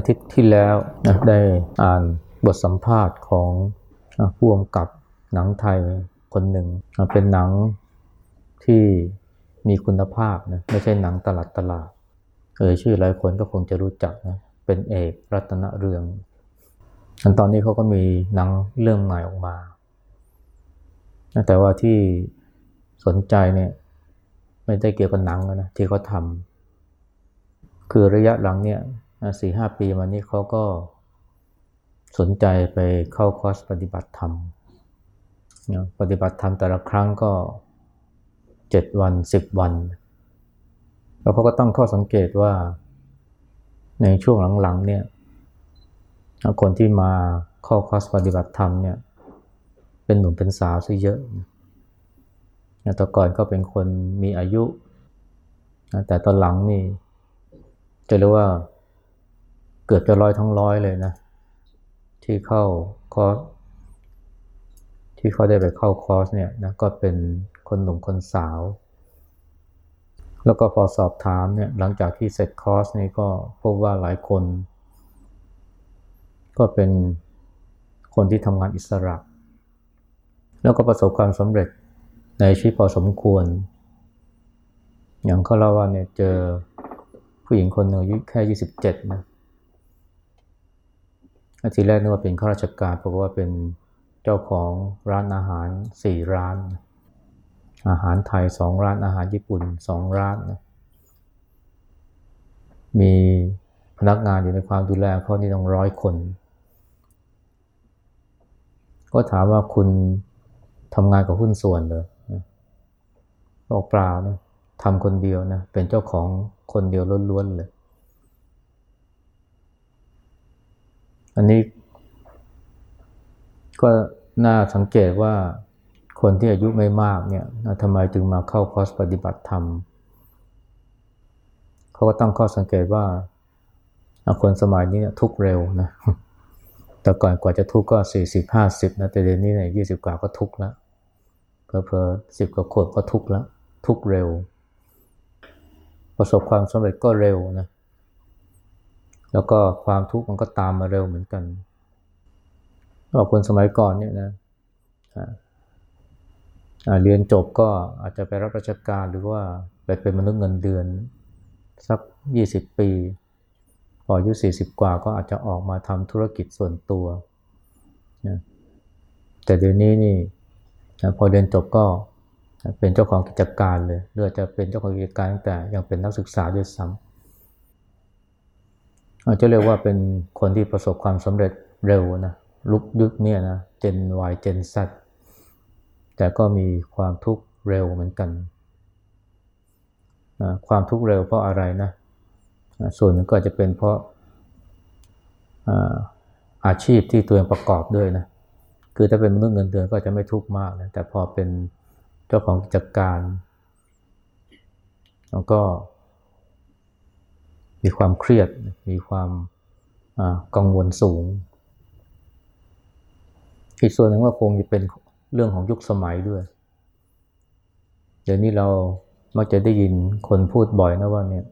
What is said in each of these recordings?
มื่อทิศที่แล้วนะได้อ่านบทสัมภาษณ์ของผู้กำกับหนังไทยคนหนึ่ง เป็นหนังที่มีคุณภาพนะไม่ใช่หนังตลาดตลาดเออชื่อหลายคนก็คงจะรู้จักนะเป็นเอกรัตนเรืองอันตอนนี้เขาก็มีหนังเรื่องใหม่ออกมา แต่ว่าที่สนใจเนี่ยไม่ได้เกี่ยวกับหนังนะที่เขาทำคือระยะหลังเนี่ย สี่ห้าปีมานี้เขาก็สนใจไปเข้าคอร์สปฏิบัติธรรมปฏิบัติธรรมแต่ละครั้งก็เจ็ดวันสิบวัน แล้วเขาก็ตั้งข้อสังเกตว่าในช่วงหลังๆเนี่ยคนที่มาเข้าคอร์สปฏิบัติธรรมเนี่ยเป็นหนุ่มเป็นสาวซะเยอะแต่ก่อนก็เป็นคนมีอายุ แต่ตอนหลังนี่จะเรียกว่า เกือบจะร้อยทั้งร้อยเลยนะ ที่เข้าคอร์สที่เขาได้ไปเข้าคอร์สเนี่ยนะก็เป็นคนหนุ่มคนสาว แล้วก็พอสอบถามเนี่ยหลังจากที่เสร็จคอร์สนี่ก็พบว่าหลายคน ก็เป็นคนที่ทำงานอิสระ แล้วก็ประสบความสำเร็จในชีวิตพอสมควร อย่างเขาเล่าว่าเนี่ยเจอผู้หญิงคนหนึ่งอายุแค่ยี่สิบเจ็ดนะ ทีแรกนึกว่าเป็นข้าราชการเพราะว่าเป็นเจ้าของร้านอาหารสี่ร้าน อาหารไทยสองร้านอาหารญี่ปุ่นสองร้านนะมีพนักงานอยู่ในความดูแลเขานี่ต้องร้อยคน ก็ถามว่าคุณทำงานกับหุ้นส่วนเลยบอกเปล่านะทำคนเดียวนะ เป็นเจ้าของคนเดียวล้วนๆเลย อันนี้ ก็น่าสังเกตว่าคนที่อายุไม่มากเนี่ยทำไมจึงมาเข้าคอร์สปฏิบัติธรรม เขาก็ตั้งข้อสังเกตว่า คนสมัยนี้ทุกเร็วนะ แต่ก่อนกว่าจะทุกก็สี่สิบห้าสิบนะ แต่เดี๋ยวนี้เนี่ยยี่สิบกว่าก็ทุกแล้วเพอๆสิบกว่าขวบก็ทุกแล้ว ทุกเร็ว ประสบความสำเร็จก็เร็วนะ แล้วก็ความทุกข์มันก็ตามมาเร็วเหมือนกันเราคนสมัยก่อนเนี่ยนะเรียนจบก็อาจจะไปรับราชการหรือว่าไปเป็นมนุษย์เงินเดือน สักยี่สิบปี พออายุสี่สิบกว่าก็อาจจะออกมาทำธุรกิจส่วนตัวนะแต่เดี๋ยวนี้นี่พอเรียนจบก็เป็นเจ้าของกิจการเลยหรือจะเป็นเจ้าของกิจการตั้งแต่ยังเป็นนักศึกษาด้วยซ้ำ อาจจะเรียกว่าเป็นคนที่ประสบความสำเร็จเร็วนะลุกยุคเนี่ยนะเจน Y เจน Z แต่ก็มีความทุกข์เร็วเหมือนกันนะความทุกข์เร็วเพราะอะไรนะส่วนนึงก็จะเป็นเพราะอาชีพที่ตัวเองประกอบด้วยนะคือถ้าเป็นมนุษย์เงินเดือนก็จะไม่ทุกข์มากนะแต่พอเป็นเจ้าของกิจการแล้วก็ มีความเครียด มีความกังวลสูง อีกส่วนหนึ่งว่าคงจะเป็นเรื่องของยุคสมัยด้วย เดี๋ยวนี้เรามักจะได้ยินคนพูดบ่อยนะว่าเนี่ย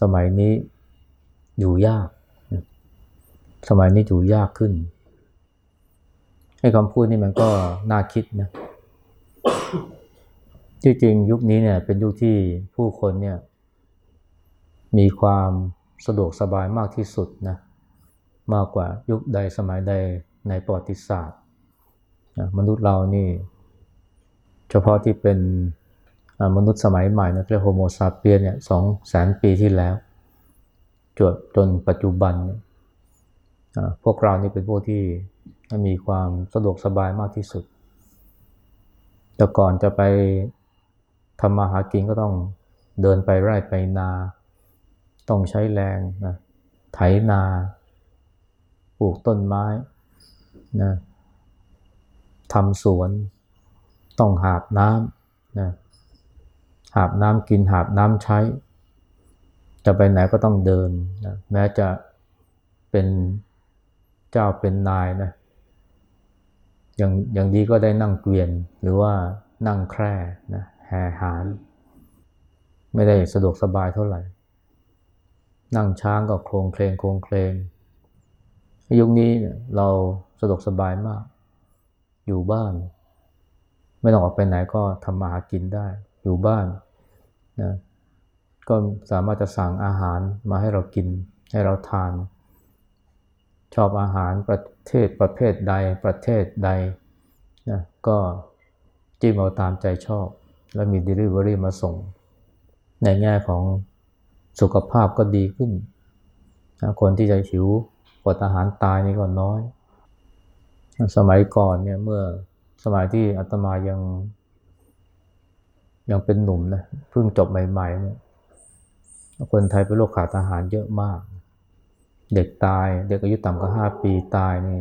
สมัยนี้อยู่ยาก สมัยนี้อยู่ยากขึ้น ให้คำพูดนี่มันก็น่าคิดนะที่จริงยุคนี้เนี่ยเป็นยุคที่ผู้คนเนี่ย มีความสะดวกสบายมากที่สุดนะมากกว่ายุคใดสมัยใดในประวัติศาสตร์นะมนุษย์เรานี่ เฉพาะที่เป็นมนุษย์สมัยใหม่นะเรียกโฮโมซาเปียนเนี่ยสองแสนปีที่แล้วจนจนปัจจุบัน พวกเรานี่เป็นพวกที่มีความสะดวกสบายมากที่สุด แต่ก่อนจะไปทำมาหากินก็ต้องเดินไปไร่ไปนา ต้องใช้แรงนะไถนาปลูกต้นไม้นะทำสวน ต้องหาบน้ำนะหาบน้ำกินหาบน้ำใช้ จะไปไหนก็ต้องเดินนะแม้จะเป็นเจ้าเป็นนายนะอย่างอย่างดีก็ได้นั่งเกวียนหรือว่านั่งแคร่นะแห่หานไม่ได้สะดวกสบายเท่าไหร่ นั่งช้างก็โครงเคลงโครงเคลงยุคนี้เราสะดวกสบายมาก อยู่บ้าน ไม่ต้องออกไปไหนก็ทำมาหากินได้ อยู่บ้านนะก็สามารถจะสั่งอาหารมาให้เรากิน ให้เราทาน ชอบอาหารประเทศประเภทใดประเทศใดนะก็จิ้มเอาตามใจชอบ แล้วมี Delivery มาส่ง ในแง่ของ สุขภาพก็ดีขึ้นนะคนที่จะหิวอดอาหารตายนี่ก็น้อย สมัยก่อนเนี่ยเมื่อสมัยที่อาตมายัง ยังเป็นหนุ่มนะเพิ่งจบใหม่ๆเนี่ยคนไทยเป็นโรคขาดอาหารเยอะมาก เด็กตาย เด็กอายุต่ำกว่าห้าปีตายนี่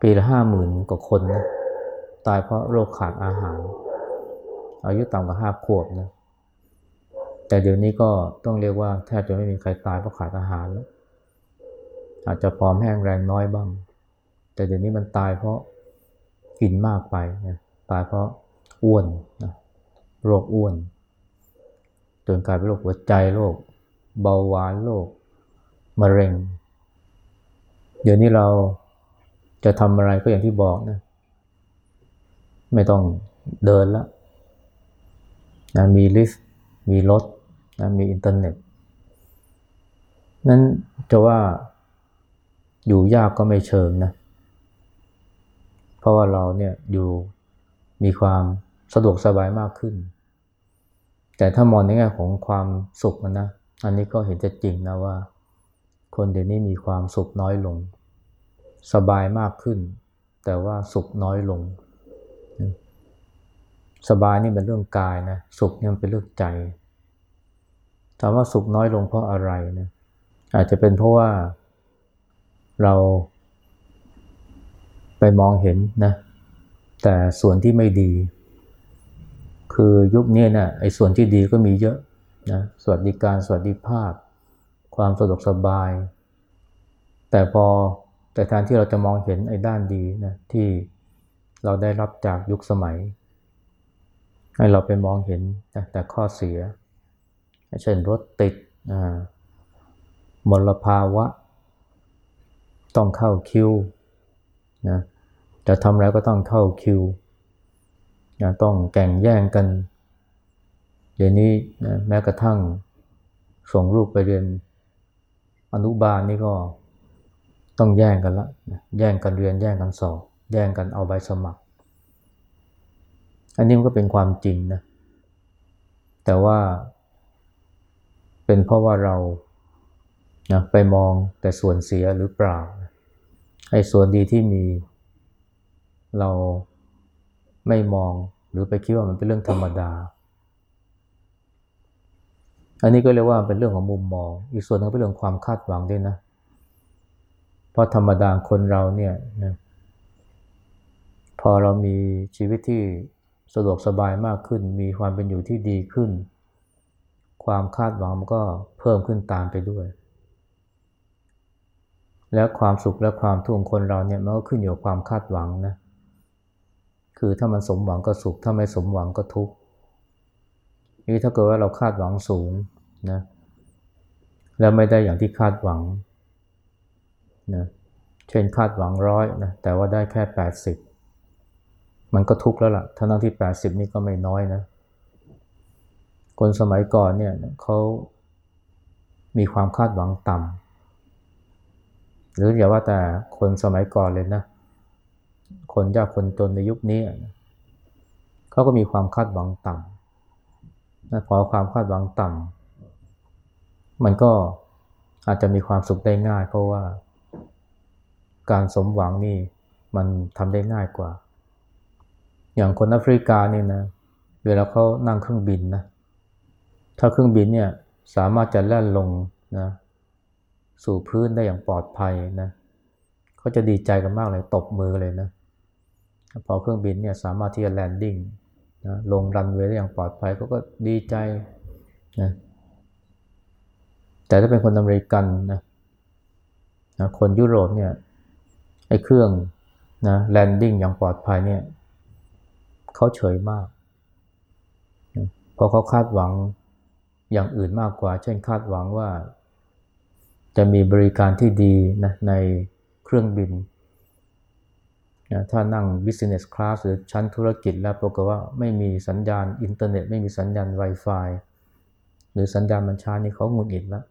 ปีละห้าหมื่นกว่าคนนะตายเพราะโรคขาดอาหาร อายุต่ำกว่าห้าขวบนะ แต่เดี๋ยวนี้ก็ต้องเรียกว่าแทบจะไม่มีใครตายเพราะขาดอาหารแล้วอาจจะพร้อมแห้งแรงน้อยบ้าง แต่เดี๋ยวนี้มันตายเพราะกินมากไปนะตายเพราะอ้วนนะโรคอ้วน จนกลายเป็นโรคหัวใจโรคเบาหวานโรคมะเร็ง เดี๋ยวนี้เราจะทำอะไรก็อย่างที่บอกนะไม่ต้องเดินแล้วนะมีลิฟต์มีรถ นะมีอินเทอร์เน็ต นั้นจะว่าอยู่ยากก็ไม่เชิงนะ เพราะว่าเราเนี่ยอยู่มีความสะดวกสบายมากขึ้น แต่ถ้ามองในแง่ของความสุขมันนะ อันนี้ก็เห็นจะจริงนะว่า คนเดี๋ยวนี้มีความสุขน้อยลง สบายมากขึ้น แต่ว่าสุขน้อยลง สบายนี่เป็นเรื่องกายนะ สุขนี่มันเป็นเรื่องใจามว่าสุขน้อยลงเพราะอะไรนะอาจจะเป็นเพราะว่าเราไปมองเห็นนะ แต่ส่วนที่ไม่ดี คือยุคนี้นะี่ยไอ้ส่วนที่ดีก็มีเยอะนะสวัสดิการสวัสดิภาพ ความสะดวกสบาย แต่พอแต่แทนที่เราจะมองเห็นไอ้ด้านดีนะที่เราได้รับจากยุคสมัย ให้เราไปมองเห็นนะแต่ข้อเสีย เช่นรถติดมลภาวะ ต้องเข้าคิวนะจะทำอะไรก็ต้องเข้าคิวนะต้องแข่งแย่งกัน เดี๋ยวนี้นะแม้กระทั่งส่งลูกไปเรียนอนุบาลนี่ก็ต้องแย่งกันละนะแย่งกันเรียนแย่งกันสอบแย่งกันเอาใบสมัคร อันนี้มันก็เป็นความจริงนะแต่ว่า เป็นเพราะว่าเรานะไปมองแต่ส่วนเสียหรือเปล่า ไอ้ส่วนดีที่มีเราไม่มองหรือไปคิดว่ามันเป็นเรื่องธรรมดา อันนี้ก็เรียกว่าเป็นเรื่องของมุมมอง อีกส่วนนึงเป็นเรื่องความคาดหวังด้วยนะ เพราะธรรมดาคนเราเนี่ยนะพอเรามีชีวิตที่สะดวกสบายมากขึ้น มีความเป็นอยู่ที่ดีขึ้น ความคาดหวังมันก็เพิ่มขึ้นตามไปด้วย และความสุขและความทุกข์ของคนเราเนี่ยมันก็ขึ้นอยู่กับความคาดหวังนะ คือถ้ามันสมหวังก็สุข ถ้าไม่สมหวังก็ทุกข์ นี่ถ้าเกิดว่าเราคาดหวังสูงนะ แล้วไม่ได้อย่างที่คาดหวังนะ เช่นคาดหวังร้อยนะ แต่ว่าได้แค่แปดสิบมันก็ทุกข์แล้วล่ะ ทั้งที่แปดสิบนี่ก็ไม่น้อยนะ คนสมัยก่อนเนี่ยเขามีความคาดหวังต่ำหรืออย่าว่าแต่คนสมัยก่อนเลยนะ คนยากคนจนในยุคนี้เขาก็มีความคาดหวังต่ำนะพอความคาดหวังต่ำมันก็อาจจะมีความสุขได้ง่าย เพราะว่าการสมหวังนี่มันทำได้ง่ายกว่า อย่างคนแอฟริกานี่นะ เวลาเขานั่งเครื่องบินนะ ถ้าเครื่องบินเนี่ยสามารถจะแล่นลงนะสู่พื้นได้อย่างปลอดภัยนะเขาจะดีใจกันมากเลยตบมือเลยนะพอเครื่องบินเนี่ยสามารถที่จะ landing นะลงรันเวย์ได้อย่างปลอดภัยเขาก็ดีใจนะแต่ถ้าเป็นคนอเมริกันนะนะคนยุโรปเนี่ยไอ้เครื่องนะ landing อย่างปลอดภัยเนี่ยเขาเฉยมากนะเพราะเขาคาดหวัง อย่างอื่นมากกว่า เช่นคาดหวังว่า จะมีบริการที่ดีนะในเครื่องบินนะถ้านั่ง business class หรือชั้นธุรกิจแล้วปรากฏว่าไม่มีสัญญาณอินเทอร์เน็ต ไม่มีสัญญาณ Wi-Fi หรือสัญญาณมันช้านี่เขาหงุดหงิดแล้ว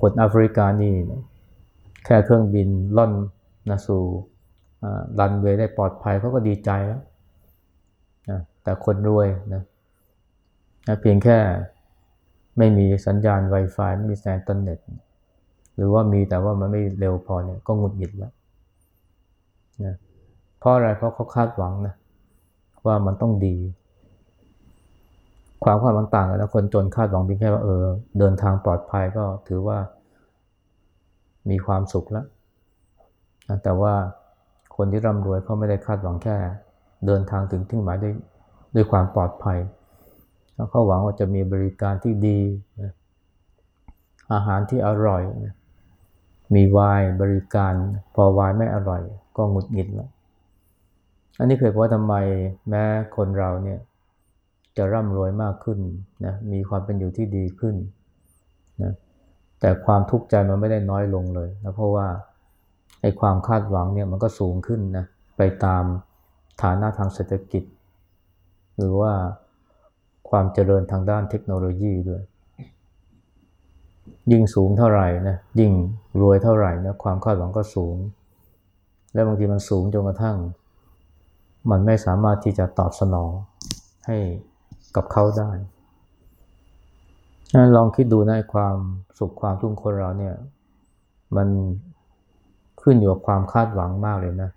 คนแอฟริกานี่แค่เครื่องบินล่อนนะสู่รันเวย์ได้ปลอดภัยเขาก็ดีใจแล้วนะแต่คนรวยนะ นะเพียงแค่ไม่มีสัญญาณ Wi-Fi ไม่มีสัญญาณอินเทอร์เน็ต หรือว่ามีแต่ว่ามันไม่เร็วพอเนี่ยก็หงุดหงิดแล้วนะเพราะอะไรเพราะเขาคาดหวังนะว่ามันต้องดี ความคาดหวังต่างกันนะคนจนคาดหวังเพียงแค่ว่าเออเดินทางปลอดภัยก็ถือว่ามีความสุขแล้วนะแต่ว่าคนที่ร่ำรวยเขาไม่ได้คาดหวังแค่ เดินทางถึงที่หมายด้วยด้วยความปลอดภัย แล้วเขาหวังว่าจะมีบริการที่ดีนะอาหารที่อร่อยนะมีวายบริการ พอวายไม่อร่อย ก็หงุดหงิดแล้วอันนี้เคยบอกว่าทำไมแม้คนเราเนี่ยจะร่ำรวยมากขึ้นนะมีความเป็นอยู่ที่ดีขึ้นนะแต่ความทุกข์ใจมันไม่ได้น้อยลงเลยนะเพราะว่าไอ้ความคาดหวังเนี่ยมันก็สูงขึ้นนะไปตามฐานะทางเศรษฐกิจ หรือว่า ความเจริญทางด้านเทคโนโลยีด้วย ยิ่งสูงเท่าไหร่นะยิ่งรวยเท่าไหร่นะความคาดหวังก็สูง และบางทีมันสูงจนกระทั่ง มันไม่สามารถที่จะตอบสนองให้กับเขาได้ลองคิดดูในความสุขความทุกข์คนเราเนี่ย มันขึ้นอยู่กับความคาดหวังมากเลยนะ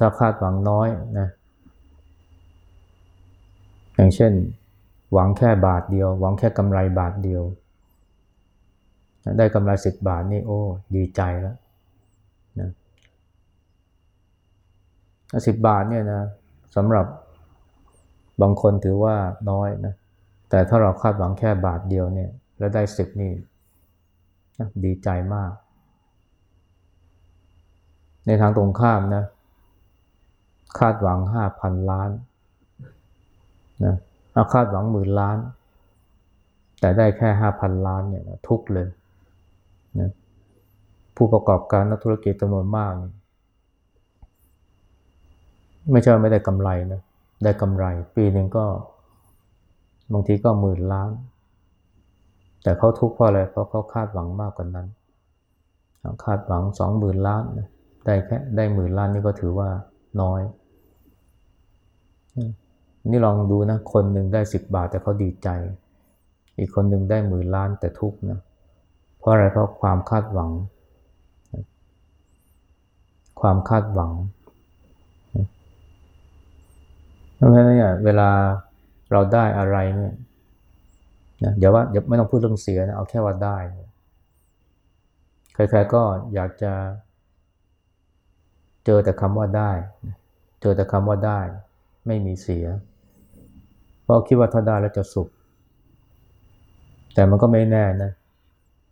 ถ้าคาดหวังน้อยนะ อย่างเช่น หวังแค่บาทเดียว หวังแค่กำไรบาทเดียว ได้กำไรสิบบาทนี่โอ้ ดีใจแล้วนะสิบบาทเนี่ยนะสำหรับบางคนถือว่าน้อยนะแต่ถ้าเราคาดหวังแค่บาทเดียวเนี่ยแล้วได้สิบนี่ดีใจมาก ในทางตรงข้ามนะ คาดหวังห้าพันล้าน นะเอาคาดหวังหมื่นล้าน แต่ได้แค่ห้าพันล้านเนี่ยทุกเลยนะผู้ประกอบการนักธุรกิจจำนวนมาก ไม่ใช่ไม่ได้กำไรนะได้กำไร ปีหนึ่งก็บางทีก็หมื่นล้าน แต่เขาทุกข์เพราะอะไรเพราะเขาคาดหวังมากกว่านั้นคาดหวังสองหมื่นล้านได้แค่ได้หมื่นล้านนี่ก็ถือว่าน้อย นี่ลองดูนะ คนหนึ่งได้สิบบาทแต่เขาดีใจ อีกคนหนึ่งได้หมื่นล้านแต่ทุกข์นะ เพราะอะไร เพราะความคาดหวัง ความคาดหวังเพราะฉะนั้นเนี่ยเวลาเราได้อะไรเนี่ยนะอย่าว่าอย่าไม่ต้องพูดเรื่องเสียนะเอาแค่ว่าได้ ใครๆก็อยากจะเจอแต่คำว่าได้ เจอแต่คำว่าได้ ไม่มีเสีย เพราะคิดว่าถ้าได้แล้วจะสุข แต่มันก็ไม่แน่นะ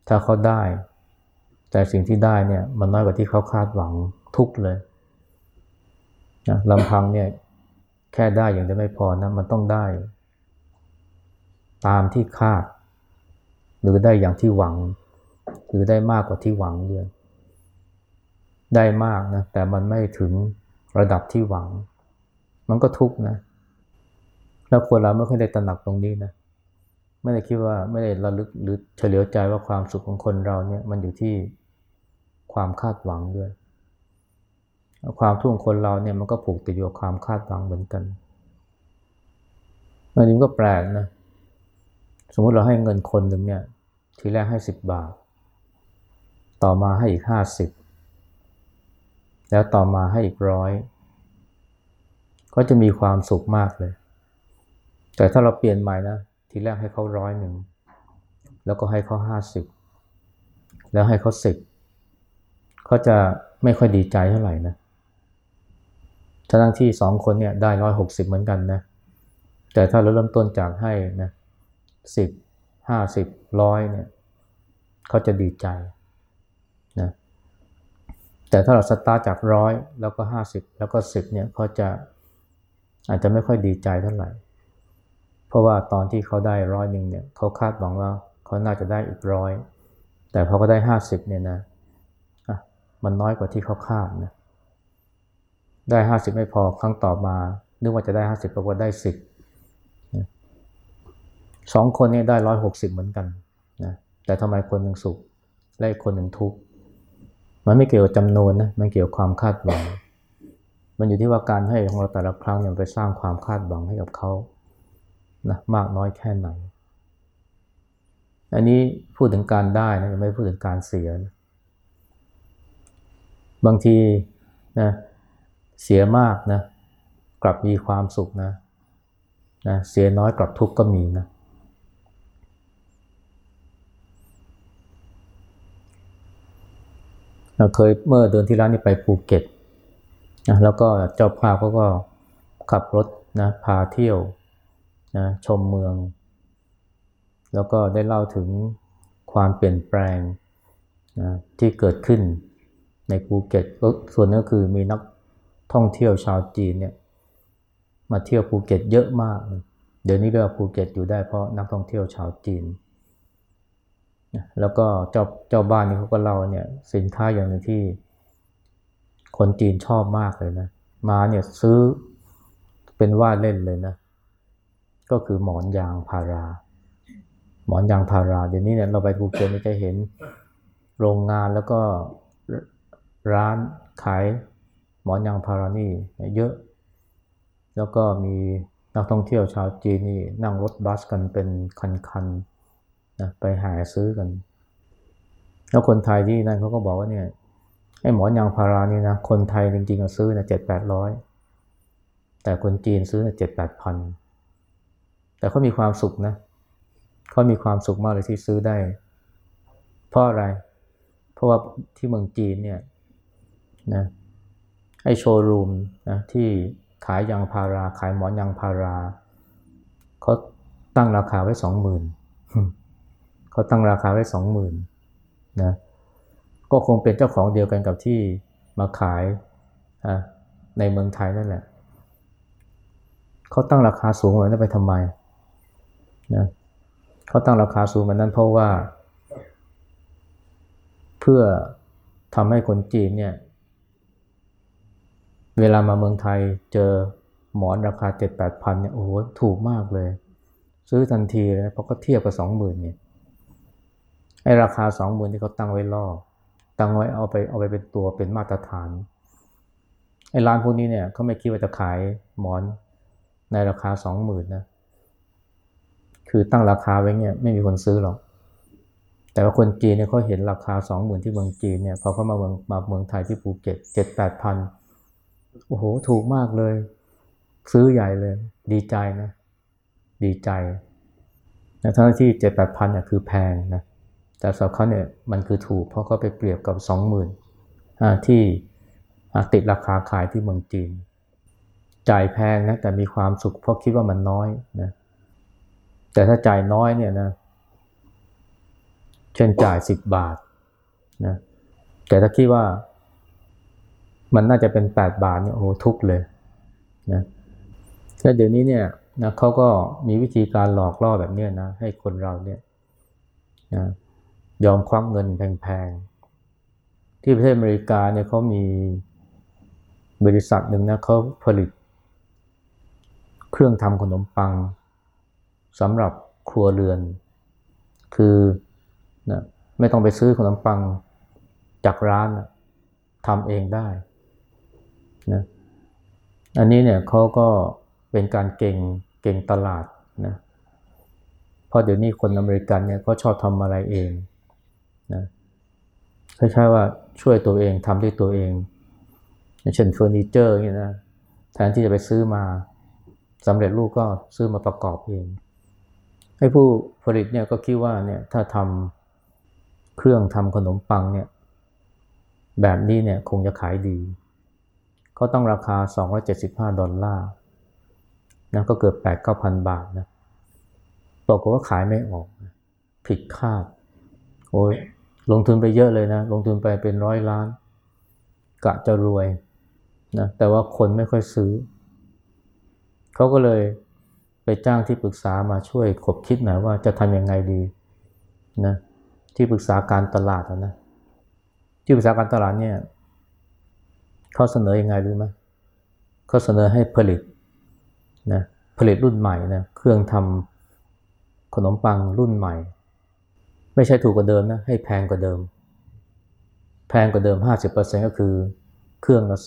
ถ้าเขาได้ แต่สิ่งที่ได้เนี่ย มันน้อยกว่าที่เขาคาดหวังทุกเลยนะลำพังเนี่ยแค่ได้อย่างเดียวไม่พอนะ มันต้องได้ ตามที่คาด หรือได้อย่างที่หวัง หรือได้มากกว่าที่หวังด้วยได้มากนะแต่มันไม่ถึงระดับที่หวัง มันก็ทุกข์นะ แล้วคนเราไม่ค่อยได้ตระหนักตรงนี้นะไม่ได้คิดว่าไม่ได้ระลึกหรือเฉลียวใจว่าความสุขของคนเราเนี่ยมันอยู่ที่ความคาดหวังด้วย ความทุกข์ของคนเราเนี่ยมันก็ผูกติดอยู่กับความคาดหวังเหมือนกันอันนี้ก็แปลกนะสมมติเราให้เงินคนหนึ่งเนี่ยทีแรกให้สิบบาท ต่อมาให้อีกห้าสิบแล้วต่อมาให้อีกร้อยก็จะมีความสุขมากเลย แต่ถ้าเราเปลี่ยนใหม่นะ ทีแรกให้เขาร้อยหนึ่ง แล้วก็ให้เขาห้าสิบ แล้วให้เขาสิบเขาจะไม่ค่อยดีใจเท่าไหร่นะทั้งที่สองคนเนี่ยได้ร้อยหกสิบเหมือนกันนะ แต่ถ้าเราเริ่มต้นจากให้นะสิบห้าสิบร้อยเนี่ยเขาจะดีใจนะแต่ถ้าเราสตาร์จากร้อยแล้วก็ห้าสิบแล้วก็สิบเนี่ยเขาจะอาจจะไม่ค่อยดีใจเท่าไหร่ เพราะว่าตอนที่เขาได้ร้อยหนึ่งเนี่ยเขาคาดหวังว่าเขาน่าจะได้อีกร้อยแต่พอเขาได้ห้าสิบเนี่ยนะมันน้อยกว่าที่เขาคาดนะได้ห้าสิบไม่พอครั้งต่อมานึกว่าจะได้ห้าสิบปรากฏได้สิบสองคนนี้ได้ร้อยหกสิบเหมือนกันนะแต่ทำไมคนหนึ่งสุขและคนหนึ่งทุกข์มันไม่เกี่ยวกับจำนวนนะมันเกี่ยวกับความคาดหวัง มันอยู่ที่ว่าการให้ของเราแต่ละครั้งเนี่ยไปสร้างความคาดหวังให้กับเขา นะมากน้อยแค่ไหน อันนี้พูดถึงการได้นะไม่พูดถึงการเสียนะบางทีนะเสียมากนะกลับมีความสุขนะนะเสียน้อยกลับทุกข์ก็มีนะเราเคยเมื่อเดือนที่แล้วนี่ไปภูเก็ตนะแล้วก็เจ้าภาพเขาก็ขับรถนะพาเที่ยว นะชมเมือง แล้วก็ได้เล่าถึงความเปลี่ยนแปลงนะที่เกิดขึ้นในภูเก็ตส่วนนึงคือมีนักท่องเที่ยวชาวจีนเนี่ยมาเที่ยวภูเก็ตเยอะมาก เดี๋ยวนี้เรียกว่าภูเก็ตอยู่ได้เพราะนักท่องเที่ยวชาวจีน แล้วก็เจ้าเจ้าบ้านนี่เขาก็เล่าเนี่ยสินค้าอย่างหนึ่งที่คนจีนชอบมากเลยนะ มาเนี่ยซื้อเป็นว่าเล่นเลยนะ ก็คือหมอนยางพารา หมอนยางพาราเดี๋ยวนี้เนี่ยเราไปภูเก็ตจะเห็นโรงงานแล้วก็ร้านขายหมอนยางพารานี่เยอะ แล้วก็มีนักท่องเที่ยวชาวจีนนี่นั่งรถบัสกันเป็นคันๆนะไปหาซื้อกัน แล้วคนไทยที่นั่นเขาก็บอกว่าเนี่ยไอ้หมอนยางพารานี่นะคนไทยจริงๆก็ซื้อนะเจ็ดแปดร้อยแต่คนจีนซื้อนะเจ็ดแปดพัน แต่เขามีความสุขนะเขามีความสุขมากเลยที่ซื้อได้ เพราะอะไร เพราะว่าที่เมืองจีนเนี่ยนะไอโชว์รูมนะที่ขายยางพารา ขายหมอนยางพาราเขาตั้งราคาไว้สองหมื่นเขาตั้งราคาไว้สองหมื่นนะก็คงเป็นเจ้าของเดียวกันกับที่มาขายในเมืองไทยนั่นแหละเขาตั้งราคาสูงแบบนั้นไปทำไม นะเขาตั้งราคาสูงแบบนั้นเพราะว่า เพื่อทำให้คนจีนเนี่ย เวลามาเมืองไทยเจอหมอนราคาเจ็ดแปดพันเนี่ยโอ้โหถูกมากเลย ซื้อทันทีเลยเพราะก็เทียบกับสองหมื่นเนี่ยไอราคาสองหมื่นที่เขาตั้งไว้ล่อ ตั้งไว้เอาไปเอาไปเป็นตัวเป็นมาตรฐานไอร้านพวกนี้เนี่ยเขาไม่คิดว่าจะขายหมอนในราคาสองหมื่นนะ คือตั้งราคาไว้เนี่ยไม่มีคนซื้อหรอก แต่ว่าคนจีนเนี่ยเขาเห็นราคาสองหมื่นที่เมืองจีนเนี่ยพอเขามาเมืองมาเมืองไทยที่ภูเก็ตเจ็ดแปดพันโอ้โห ถูกมากเลย ซื้อใหญ่เลย ดีใจนะ ดีใจแต่ทั้งที่เจ็ดแปดพันเนี่ยคือแพงนะแต่สำหรับเขาเนี่ยมันคือถูก เพราะเขาไปเปรียบกับสองหมื่นที่ติดราคาขายที่เมืองจีน จ่ายแพงนะแต่มีความสุขเพราะคิดว่ามันน้อยนะ แต่ถ้าจ่ายน้อยเนี่ยนะเช่นจ่ายสิบบาทนะแต่ถ้าคิดว่ามันน่าจะเป็นแปดบาทเนี่ยโอ้ทุกเลยนะแล้วเดี๋ยวนี้เนี่ยนะเขาก็มีวิธีการหลอกล่อแบบนี้นะให้คนเราเนี่ยนะยอมควักเงินแพงๆ ที่ประเทศอเมริกาเนี่ยเขามีบริษัทหนึ่งนะเขาผลิต เครื่องทำขนมปัง สำหรับครัวเรือน คือนะไม่ต้องไปซื้อขนมปังจากร้านนะทำเองได้นะอันนี้เนี่ยเขาก็เป็นการเก่งเก่งตลาดนะเพราะเดี๋ยวนี้คนอเมริกันเนี่ยเขาชอบทำอะไรเองนะคล้ายๆว่าช่วยตัวเองทำด้วยตัวเองเช่นเฟอร์นิเจอร์อย่างนี้นะแทนที่จะไปซื้อมาสำเร็จรูปก็ซื้อมาประกอบเอง ให้ผู้ผลิตเนี่ยก็คิดว่าเนี่ยถ้าทำเครื่องทำขนมปังเนี่ยแบบนี้เนี่ยคงจะขายดี ก็ต้องราคา 275 ดอลลาร์นะก็เกือบ8 9พันบาทนะบอกว่าขายไม่ออก ผิดคาด โอ้ยลงทุนไปเยอะเลยนะ ลงทุนไปเป็นร้อยล้าน กะจะรวยนะแต่ว่าคนไม่ค่อยซื้อ เขาก็เลย ไปจ้างที่ปรึกษามาช่วยคบคิดหน่อยว่าจะทำยังไงดีนะที่ปรึกษาการตลาดนะที่ปรึกษาการตลาดเนี่ยเขาเสนออยังไงรู้ไหมเขาเสนอให้ผลิตนะผลิตรุ่นใหม่นะเครื่องทำขนมปังรุ่นใหม่ ไม่ใช่ถูกกว่าเดิมนะให้แพงกว่าเดิม แพงกว่าเดิม 50%ก็คือเครื่องละ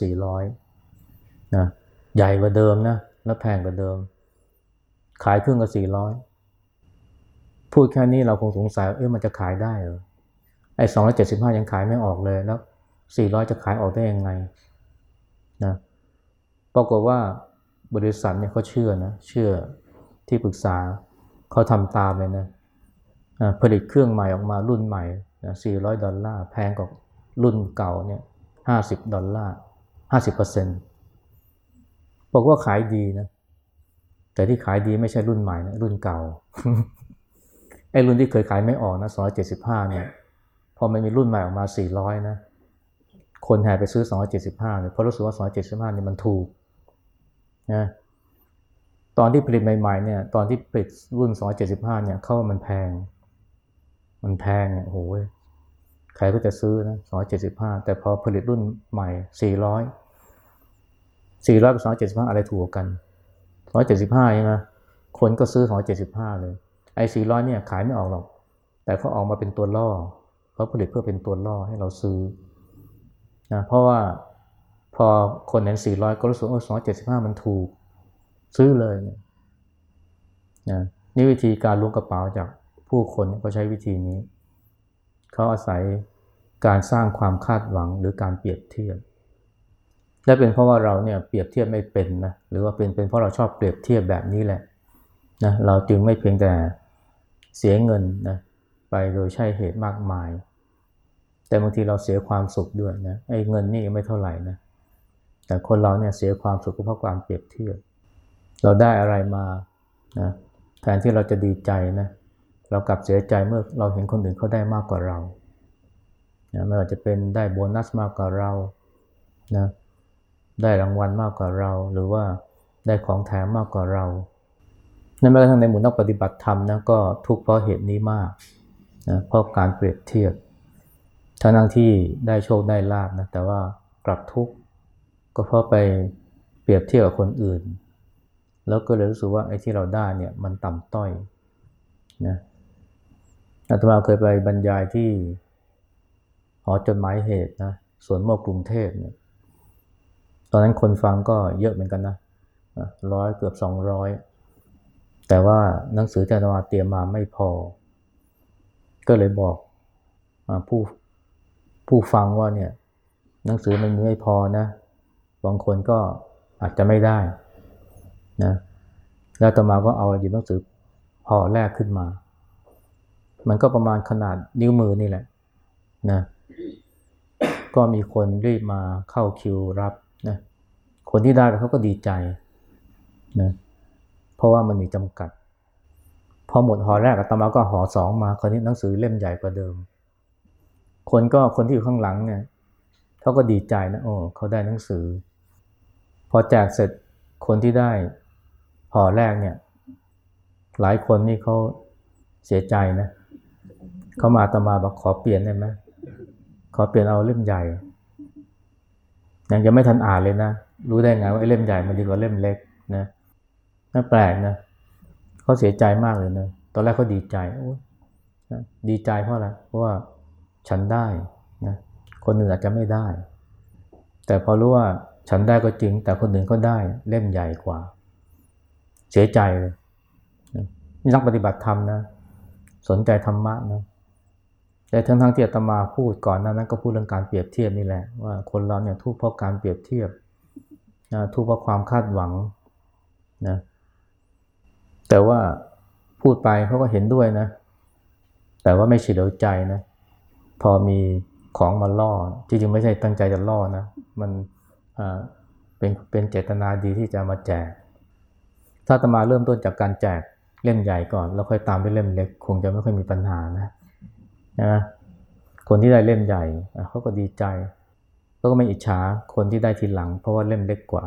400นะใหญ่กว่าเดิมนะแล้วแพงกว่าเดิม ขายเครื่องละ400พูดแค่นี้เราคงสงสัยเออมันจะขายได้เหรอไอ้275ยังขายไม่ออกเลยแล้ว400จะขายออกได้ยังไงนะปรากฏว่าบริษัทเนี่ยเขาเชื่อนะเชื่อที่ปรึกษาเขาทำตามเลยนะผลิตเครื่องใหม่ออกมารุ่นใหม่นะ400 ดอลลาร์ แพงกว่ารุ่นเก่าเนี่ย50 ดอลลาร์ 50เปอร์เซ็นต์บอกว่าขายดีนะ แต่ที่ขายดีไม่ใช่รุ่นใหม่นะรุ่นเก่าไอ้รุ่นที่เคยขายไม่ออกนะ275เนี่ย พอมันมีรุ่นใหม่ออกมา400นะ คนแห่ไปซื้อ275เนี่ยเพราะรู้สึกว่า275เนี่ยมันถูกนะตอนที่ผลิตใหม่ๆเนี่ย ตอนที่ผลิตรุ่น275เนี่ยเข้ามันแพง มันแพงเนี่ยโอ้โหใครก็จะซื้อนะ275แต่พอผลิตรุ่นใหม่400 400กับ275อะไรถูกกัน 275ใช่ไหมคนก็ซื้อ275เจ็ดสิบห้าเลย ไอ้400เนี่ยขายไม่ออกหรอก แต่เขาออกมาเป็นตัวล่อเขาผลิตเพื่อเป็นตัวล่อให้เราซื้อนะเพราะว่าพอคนเห็น400ก็รู้สึกว่า275มันถูก ซื้อเลยเนี่ยนะนี่วิธีการล้วงกระเป๋าจากผู้คนเขาใช้วิธีนี้ เขาอาศัยการสร้างความคาดหวังหรือการเปรียบเทียบ และเป็นเพราะว่าเราเนี่ยเปรียบเทียบไม่เป็นนะหรือว่าเป็นเป็นเพราะเราชอบเปรียบเทียบแบบนี้แหละนะเราจึงไม่เพียงแต่เสียเงินนะไปโดยใช่เหตุมากมาย แต่บางทีเราเสียความสุขด้วยนะไอ้เงินนี่ไม่เท่าไหร่นะแต่คนเราเนี่ยเสียความสุขเพราะความเปรียบเทียบ เราได้อะไรมานะแทนที่เราจะดีใจนะเรากลับเสียใจเมื่อเราเห็นคนอื่นเขาได้มากกว่าเรานะไม่ว่าจะเป็นได้โบนัสมากกว่าเรานะ ได้รางวัลมากกว่าเรา หรือว่าได้ของแถมมากกว่าเรานั่นแม้กระทั่งในหมู่นักปฏิบัติธรรมนะก็ทุกข์เพราะเหตุนี้มากนะเพราะการเปรียบเทียบทั้งที่ได้โชคได้ลาบนะแต่ว่ากลับทุกข์ก็เพราะไปเปรียบเทียบกับคนอื่น แล้วก็เลยรู้สึกว่าไอ้ที่เราได้เนี่ยมันต่ำต้อยนะอาตมาเคยไปบรรยายที่หอจดหมายเหตุนะสวนโมกกรุงเทพเนี่ย ตอนนั้นคนฟังก็เยอะเหมือนกันนะร้อยเกือบสองร้อยแต่ว่าหนังสือที่อาตมาเตรียมมาไม่พอ ก็เลยบอกผู้ผู้ฟังว่าเนี่ยหนังสือมันไม่พอนะบางคนก็อาจจะไม่ได้นะแล้วต่อมาก็เอาหยิบหนังสือห่อแรกขึ้นมา มันก็ประมาณขนาดนิ้วมือนี่แหละนะก็มีคนรีบมาเข้าคิวรับ คนที่ได้เขาก็ดีใจนะเพราะว่ามันมีจำกัด พอหมดหอแรกอาตมาก็หอสองมาคราวนี้หนังสือเล่มใหญ่กว่าเดิม คนก็คนที่อยู่ข้างหลังเนี่ยเขาก็ดีใจนะโอ้เขาได้หนังสือ พอแจกเสร็จคนที่ได้หอแรกเนี่ย หลายคนนี่เขาเสียใจนะเขามาตมาบอกขอเปลี่ยนได้ไหมขอเปลี่ยนเอาเล่มใหญ่ยังจะไม่ทันอ่านเลยนะ รู้ได้ไงว่าเล่มใหญ่มันดีกว่าเล่มเล็กนะน่าแปลกนะเขาเสียใจมากเลยนะตอนแรกเขาดีใจโอ้นะดีใจเพราะอะไรเพราะว่าฉันได้นะคนอื่นอาจจะไม่ได้ แต่พอรู้ว่าฉันได้ก็จริง แต่คนอื่นก็ได้เล่มใหญ่กว่า เสียใจเลยนี่นักปฏิบัติธรรมนะสนใจธรรมะนะแต่ทั้งทั้งที่อาตมาพูดก่อนนั้นก็พูดเรื่องการเปรียบเทียบนี่แหละว่าคนเราเนี่ยทุกข์เพราะการเปรียบเทียบ นะทุกข์เพราะความคาดหวังนะแต่ว่าพูดไปเขาก็เห็นด้วยนะ แต่ว่าไม่เฉลียวใจนะ พอมีของมาล่อจริงๆไม่ใช่ตั้งใจจะล่อนะ มันเป็นเป็นเจตนาดีที่จะมาแจก ถ้าตมาเริ่มต้นจากการแจกเล่มใหญ่ก่อน แล้วค่อยตามด้วยเล่มเล็ก คงจะไม่ค่อยมีปัญหานะนะคนที่ได้เล่มใหญ่เขาก็ดีใจ ก็ไม่อิจฉาคนที่ได้ทีหลัง เพราะว่าเล่มเล็กกว่า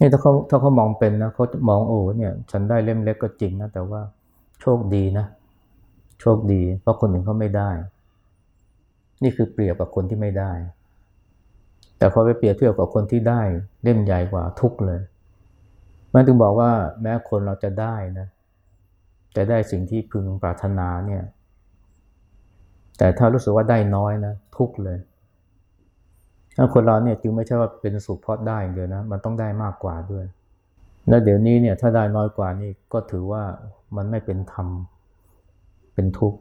นี่ถ้าเขาถ้าเขามองเป็นนะเขามองโอ้เนี่ย ฉันได้เล่มเล็กก็จริงนะแต่ว่าโชคดีนะ โชคดี เพราะคนหนึ่งเขาไม่ได้ นี่คือเปรียบกับคนที่ไม่ได้ แต่พอไปเปรียบเทียบกับคนที่ได้เล่มใหญ่กว่าทุกเลยมันถึงบอกว่าแม้คนเราจะได้นะจะได้สิ่งที่พึงปรารถนาเนี่ย แต่ถ้ารู้สึกว่าได้น้อยนะทุกเลย ถ้าคนเราเนี่ยจึงไม่ใช่ว่าเป็นสุขเพราะได้อย่างเดียวนะ มันต้องได้มากกว่าด้วย แล้วเดี๋ยวนี้เนี่ยถ้าได้น้อยกว่านี่ก็ถือว่ามันไม่เป็นธรรม เป็นทุกข์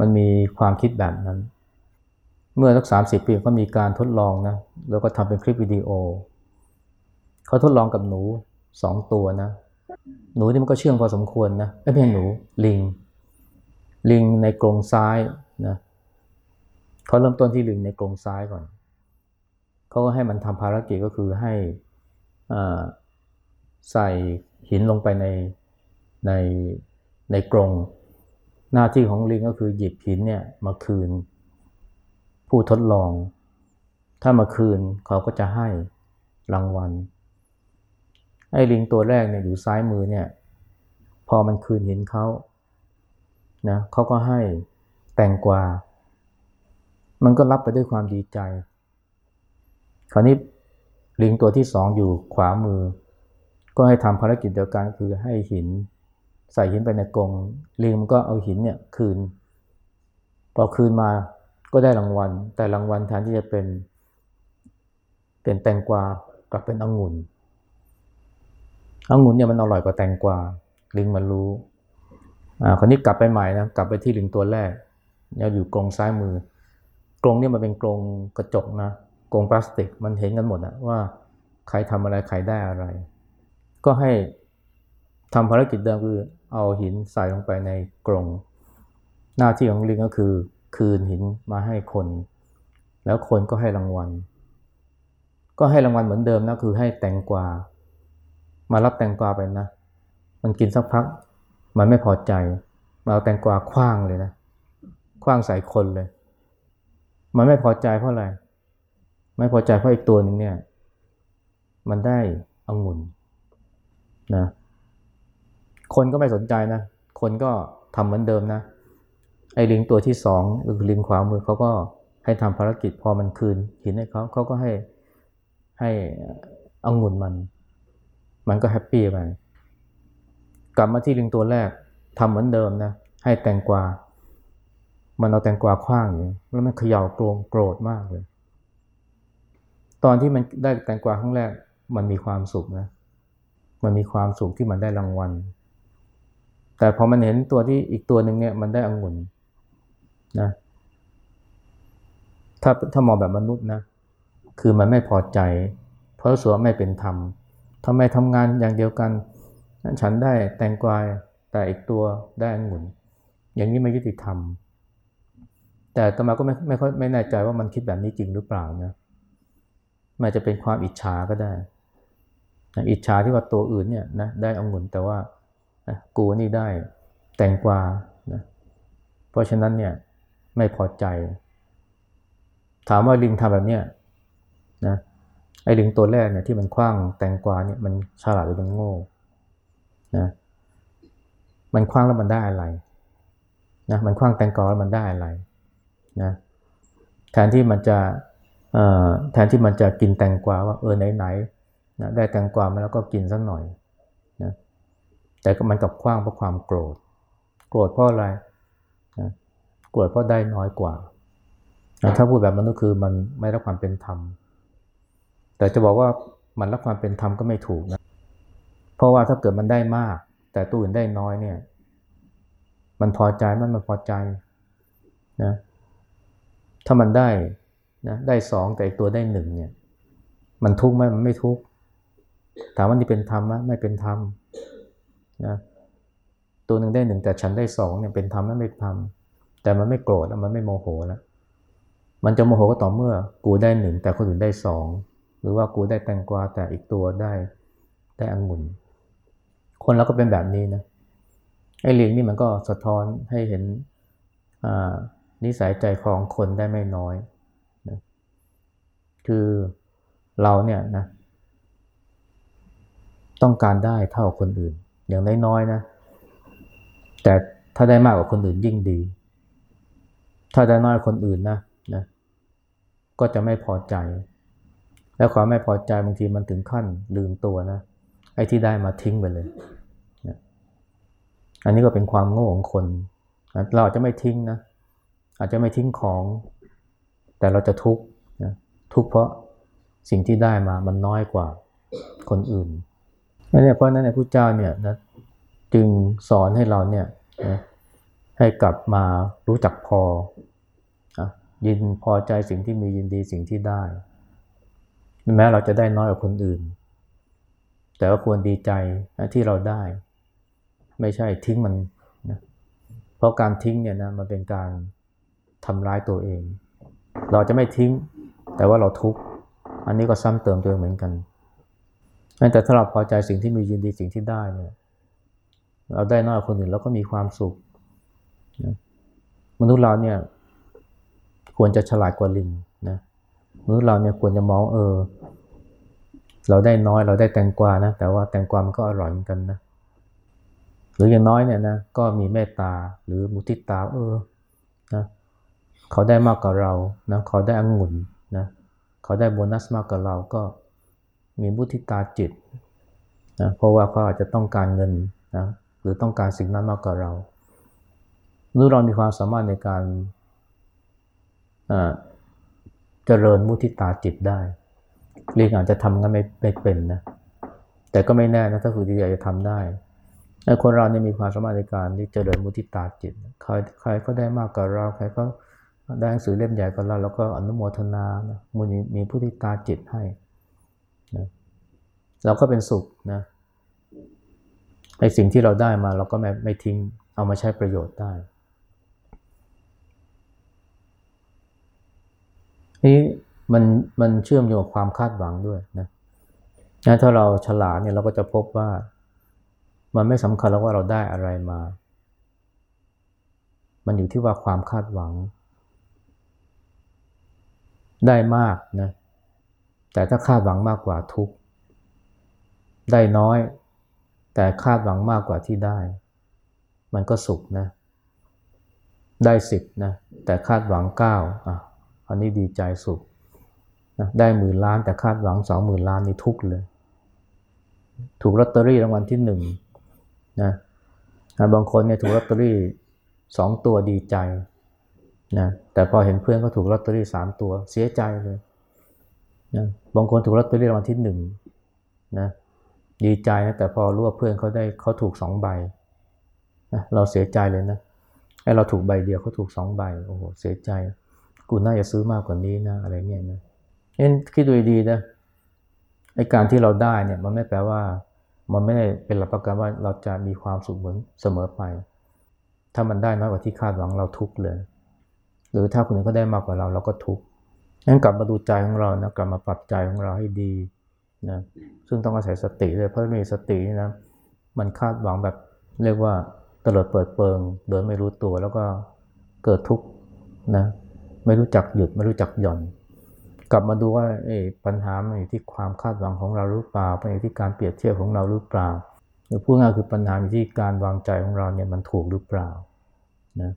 มันมีความคิดแบบนั้น เมื่อสักสามสิบปีก็มีการทดลองนะ แล้วก็ทำเป็นคลิปวิดีโอ เขาทดลองกับหนูสองตัวนะ หนูนี่มันก็เชื่องพอสมควรนะไม่ใช่หนู ลิง ลิงในกรงซ้าย เขาเริ่มต้นที่ลิงในกรงซ้ายก่อน เขาก็ให้มันทำภารกิจก็คือให้ใส่หินลงไปในในในกรงหน้าที่ของลิงก็คือหยิบหินเนี่ยมาคืน ผู้ทดลอง ถ้ามาคืนเขาก็จะให้รางวัลไอ้ลิงตัวแรกเนี่ยอยู่ซ้ายมือเนี่ย พอมันคืนหินเขานะเขาก็ให้แตงกวา มันก็รับไปด้วยความดีใจ คราวนี้ลิงตัวที่สองอยู่ขวามือ ก็ให้ทำภารกิจเดียวกันคือให้หิน ใส่หินไปในกรงลิงมันก็เอาหินเนี่ยคืน พอคืนมาก็ได้รางวัล แต่รางวัลแทนที่จะเป็น เป็นแตงกวากลับเป็นองุ่นองุ่นเนี่ยมันอร่อยกว่าแตงกวาลิงมันรู้อ่าคราวนี้กลับไปใหม่นะกลับไปที่ลิงตัวแรกเนี่ยอยู่กรงซ้ายมือ กรงเนี่ยมันเป็นกรงกระจกนะกรงพลาสติกมันเห็นกันหมดนะว่าใครทำอะไรใครได้อะไร ก็ให้ทำภารกิจเดิมคือเอาหินใส่ลงไปในกรง หน้าที่ของลิงก็คือคืนหินมาให้คน แล้วคนก็ให้รางวัล ก็ให้รางวัลเหมือนเดิมนะคือให้แตงกวา มารับแตงกวาไปนะ มันกินสักพัก มันไม่พอใจ มาเอาแตงกวาคว้างเลยนะคว้างใส่คนเลย มันไม่พอใจเพราะอะไร ไม่พอใจเพราะอีกตัวหนึ่งเนี่ย มันได้องุ่นนะ คนก็ไม่สนใจนะ คนก็ทำเหมือนเดิมนะ ไอ้ลิงตัวที่สองคือลิงขวามือเขาก็ให้ทำภารกิจพอมันคืนหินให้เขาเขาก็ให้ให้องุ่นมัน มันก็ happy ไป กลับมาที่ลิงตัวแรกทำเหมือนเดิมนะ ให้แตงกวา มันเอาแตงกวาคว้างอยู่แล้วมันเขย่ากรงโกรธมากเลย ตอนที่มันได้แตงกวาครั้งแรก มันมีความสุขนะ มันมีความสุขที่มันได้รางวัล แต่พอมันเห็นตัวที่อีกตัวหนึ่งเนี่ย มันได้องุ่นนะ ถ้าถ้ามองแบบมนุษย์นะ คือมันไม่พอใจ เพราะสัวไม่เป็นธรรมทำไมทำงานอย่างเดียวกัน ฉันได้แตงกวาแต่อีกตัวได้องุ่น อย่างนี้ไม่ยุติธรรม แต่ตมาก็ไม่ไม่ค่อยไม่แน่ใจว่ามันคิดแบบนี้จริงหรือเปล่านะมันจะเป็นความอิจฉาก็ได้ อิจฉาที่ว่าตัวอื่นเนี่ยนะได้องุ่นแต่ว่ากูนี่ได้แตงกวานะเพราะฉะนั้นเนี่ยไม่พอใจ ถามว่าลิงทำแบบเนี้ยนะไอ้ลิงตัวแรกเนี่ยที่มันคว้างแตงกวาเนี่ยมันฉลาดหรือมันโง่นะมันคว้างแล้วมันได้อะไรนะมันคว้างแตงกวาแล้วมันได้อะไร นะแทนที่มันจะแทนที่มันจะกินแตงกวาว่าเออไหนๆนะได้แตงกวามาแล้วก็กินสักหน่อยนะแต่ก็มันกับคว้างเพราะความโกรธ โกรธเพราะอะไรนะโกรธเพราะได้น้อยกว่านะถ้าพูดแบบมันก็คือมันไม่รับความเป็นธรรม แต่จะบอกว่ามันรับความเป็นธรรมก็ไม่ถูกนะ เพราะว่าถ้าเกิดมันได้มาก แต่ตัวอื่นได้น้อยเนี่ย มันพอใจมันมันพอใจนะ ถ้ามันได้นะได้สองแต่อีกตัวได้หนึ่งเนี่ย มันทุกข์ไหมมันไม่ทุกข์ถามว่านี่เป็นธรรมไหมไม่เป็นธรรมนะตัวหนึ่งได้หนึ่งแต่ฉันได้สองเนี่ยเป็นธรรมไม่เป็นธรรมแต่มันไม่โกรธแล้วมันไม่โมโหแล้วมันจะโมโหก็ต่อเมื่อ กูได้หนึ่งแต่คนอื่นได้สองหรือว่ากูได้แตงกวาแต่อีกตัวได้ได้องุ่นคนเราก็เป็นแบบนี้นะไอ้ลิงนี่มันก็สะท้อนให้เห็นอ่า นิสัยใจคองคนได้ไม่น้อยนะคือเราเนี่ยนะ ต้องการได้เท่าคนอื่น อย่างน้อยๆนะ แต่ถ้าได้มากกว่าคนอื่นยิ่งดี ถ้าได้น้อยคนอื่นนะนะก็จะไม่พอใจ แล้วความไม่พอใจบางทีมันถึงขั้นลืมตัวนะไอ้ที่ได้มาทิ้งไปเลยนะอันนี้ก็เป็นความโง่ของคน เราจะไม่ทิ้งนะ อาจจะไม่ทิ้งของ แต่เราจะทุกข์นะทุกข์เพราะสิ่งที่ได้มามันน้อยกว่าคนอื่นนั่นเนี่ยเพราะนั้นในพระเจ้าเนี่ยนะจึงสอนให้เราเนี่ยนะให้กลับมารู้จักพอนะยินพอใจสิ่งที่มียินดีสิ่งที่ได้ แม้เราจะได้น้อยกว่าคนอื่น แต่ว่าควรดีใจนะที่เราได้ ไม่ใช่ทิ้งมันนะเพราะการทิ้งเนี่ยนะมันเป็นการ ทำร้ายตัวเอง เราจะไม่ทิ้งแต่ว่าเราทุกข์อันนี้ก็ซ้ำเติมตัวเองเหมือนกัน แต่ถ้าเราพอใจสิ่งที่มียินดีสิ่งที่ได้เนี่ยเราได้น้อยคนอื่นเราก็มีความสุขนะมนุษย์เราเนี่ยควรจะฉลาดกว่าลิงนะมนุษย์เราเนี่ยควรจะมองเออ เราได้น้อยเราได้แตงกวานะแต่ว่าแตงกวามันก็อร่อยเหมือนกันนะหรืออย่างน้อยเนี่ยนะก็มีเมตตาหรือมุทิตาเออ เขาได้มากกว่าเรานะเขาได้องุ่นนะเขาได้โบนัสมากกว่าเราก็มีมุทิตาจิตนะเพราะว่าเขาอาจจะต้องการเงินนะหรือต้องการสิ่งนั้นมากกว่าเราเมื่อเรามีความสามารถในการเจริญมุทิตาจิตได้เรียนอาจจะทำงั้นไม่ไม่เป็นนะแต่ก็ไม่แน่นะถ้าฝึกดีๆจะทำได้คนเราเนี่ยมีความสามารถในการที่เจริญมุทิตาจิตใครใครก็ได้มากกว่าเราใครก็ ได้หนังสือเล่มใหญ่กว่าเราแล้วก็อนุโมทนานะมีมีพุทิตาจิตให้นะเราก็เป็นสุขนะไอสิ่งที่เราได้มาเราก็ไม่ไม่ทิ้งเอามาใช้ประโยชน์ได้นี่มันมันเชื่อมโยงความคาดหวังด้วยนะนะถ้าเราฉลาดเนี่ยเราก็จะพบว่า มันไม่สำคัญแล้วว่าเราได้อะไรมา มันอยู่ที่ว่าความคาดหวัง ได้มากนะแต่ถ้าคาดหวังมากกว่าทุกได้น้อย แต่คาดหวังมากกว่าที่ได้ มันก็สุขนะ ได้สิบนะแต่คาดหวังเก้าอะอันนี้ดีใจสุขนะได้หมื่นล้านแต่คาดหวังสองหมื่นล้านนี่ทุกเลย ถูกลอตเตอรี่รางวัลที่หนึ่งนะบางคนเนี่ยถูกลอตเตอรี่สองตัวดีใจ นะแต่พอเห็นเพื่อนเขาถูกลอตเตอรี่สามตัวเสียใจเลยนะบางคนถูกลอตเตอรี่รางวัลที่หนึ่งนะดีใจนะแต่พอรู้ว่าเพื่อนเขาได้เขาถูกสองใบนะเราเสียใจเลยนะไอเราถูกใบเดียวเขาถูกสองใบโอ้โหเสียใจ กูน่าจะซื้อมากกว่านี้นะอะไรเงี้ยนะเอ็นคิดดูดีนะไอการที่เราได้เนี่ยมันไม่แปลว่า มันไม่ได้เป็นหลักประกันว่าเราจะมีความสุขเหมือนเสมอไป ถ้ามันได้น้อยกว่าที่คาดหวังเราทุกเลย หรือถ้าคนอื่นเขาได้มากกว่าเราเราก็ทุกข์งั้นกลับมาดูใจของเรานะกลับมาปรับใจของเราให้ดีนะซึ่งต้องอาศัยสติเลยเพราะมีสตินี่นะมันคาดหวังแบบเรียกว่าตลอดเปิดเปิงโดยไม่รู้ตัวแล้วก็เกิดทุกข์นะไม่รู้จักหยุดไม่รู้จักหย่อน กลับมาดูว่าปัญหามันอยู่ที่ความคาดหวังของเราหรือเปล่ามันอยู่ที่การเปรียบเทียบของเราหรือเปล่า หรือพูดง่ายคือปัญหาอยู่ที่การวางใจของเราเนี่ยมันถูกหรือเปล่านะ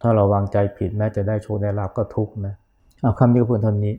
ถ้าเราวางใจผิดแม้จะได้โชคได้ลาบก็ทุกข์นะเอาคำนี้ก็พูดเท่านี้